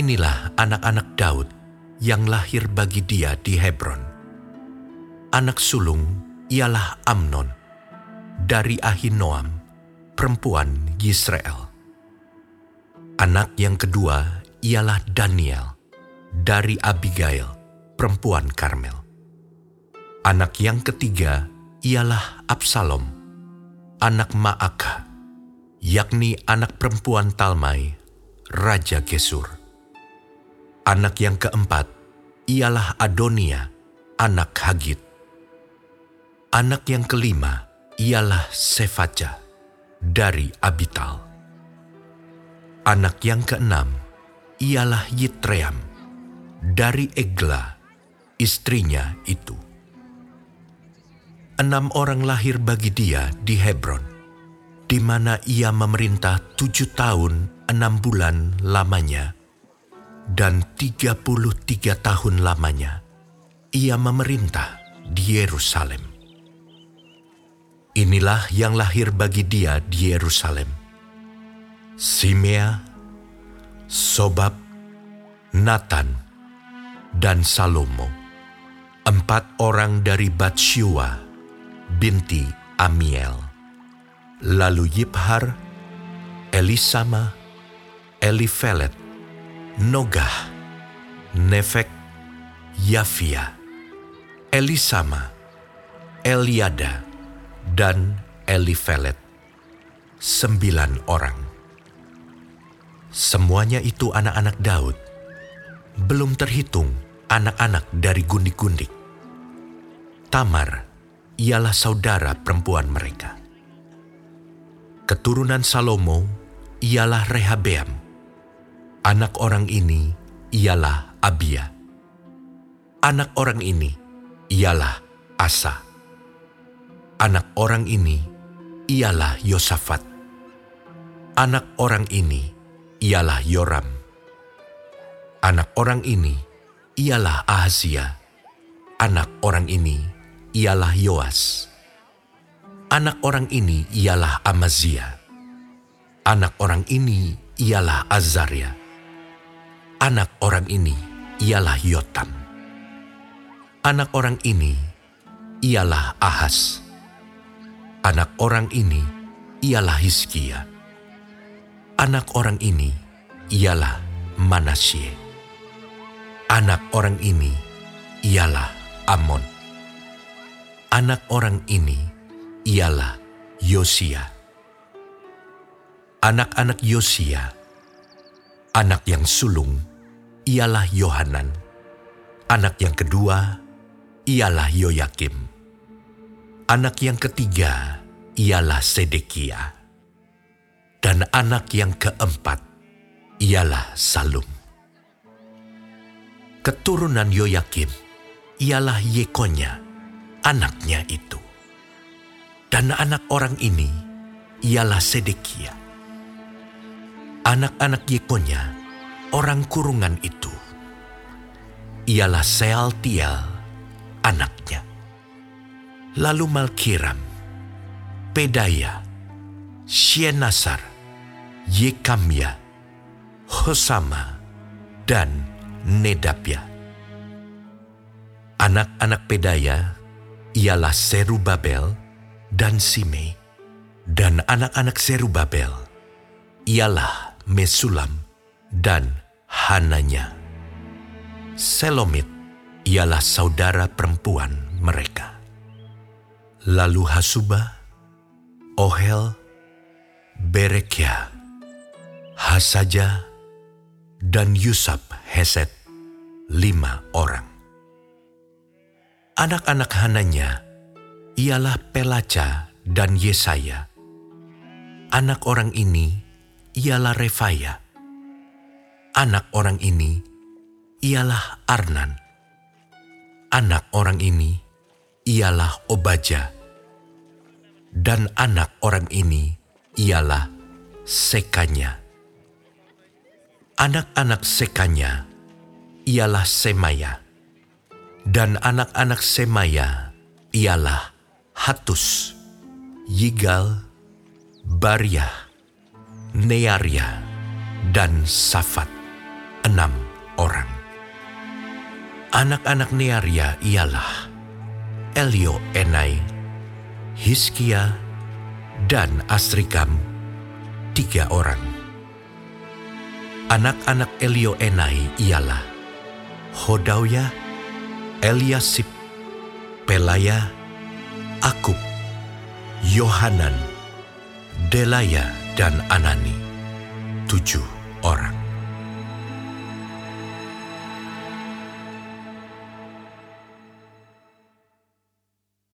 Inilah anak-anak Daud yang lahir bagi dia di Hebron. Anak sulung ialah Amnon dari Ahinoam, perempuan Yisrael. Anak yang kedua ialah Daniel dari Abigail, perempuan Karmel. Anak yang ketiga ialah Absalom, anak Maaka, yakni anak perempuan Talmai, Raja Gesur. Anak yang keempat ialah Adonia, anak Hagit. Anak yang kelima ialah Sefaja dari Abital. Anak yang keenam ialah Yitream dari Egla, istrinya itu. Enam orang lahir bagi dia di Hebron, di mana ia memerintah tujuh tahun enam bulan lamanya, dan tiga puluh tiga tahun lamanya ia memerintah di Yerusalem. Inilah yang lahir bagi dia di Yerusalem. Simea, Sobab, Nathan, dan Salomo. Empat orang dari Batshua, binti Amiel. Lalu Yiphar, Elisama, Elifelet, Nogah, Nefek, Yafia, Elisama, Eliada, dan Elifelet, sembilan orang. Semuanya itu anak-anak Daud, belum terhitung anak-anak dari gundik-gundik. Tamar ialah saudara perempuan mereka. Keturunan Salomo ialah Rehabeam. Anak orang ini ialah Abia. Anak orang ini ialah Asa Anak orang ini ialah Yosafat. Anak orang ini ialah Yoram. Anak orang ini ialah Ahazia. Anak orang ini ialah Yoas. Anak orang ini ialah Amazia. Anak orang ini ialah Azaria. Anak orang ini ialah Yotam. Anak orang ini ialah Ahas Anak orang ini ialah Hizkia. Anak orang ini ialah Manasye. Anak orang ini ialah Amon. Anak orang ini ialah Yosia. Anak-anak Yosia, anak yang sulung ialah Yohanan. Anak yang kedua ialah Yoyakim Anak yang ketiga ialah Sedekia. Dan anak yang keempat ialah Salum. Keturunan Yoyakim ialah Yekonya, anaknya itu. Dan anak orang ini ialah Sedekia. Anak-anak Yekonya, orang kurungan itu, ialah Sealtiel, anaknya lalu Malkiram, Pedaya, Shienasar, Yekamya, Hosama, dan Nedapya. Anak-anak Pedaya ialah Serubabel dan Sime, dan anak-anak Serubabel ialah Mesulam dan Hananya. Selomit ialah saudara perempuan mereka lalu Hasuba, Ohel, Berekya, Hasaja, dan Yusab Heset, lima orang. Anak-anak Hananya ialah Pelaca dan Yesaya. Anak orang ini ialah Refaya. Anak orang ini ialah Arnan. Anak orang ini ialah Obaja, dan anak orang ini ialah Sekanya. Anak-anak Sekanya ialah Semaya, dan anak-anak Semaya ialah Hatus, Yigal, Baryah, Nearia, dan Safat. Enam orang. Anak-anak Nearia ialah Elio Enai, Hiskia, dan Asrikam, tiga orang. Anak-anak Elio Enai ialah Hodawya, Eliasib, Pelaya, Akub, Yohanan, Delaya, dan Anani, tujuh orang.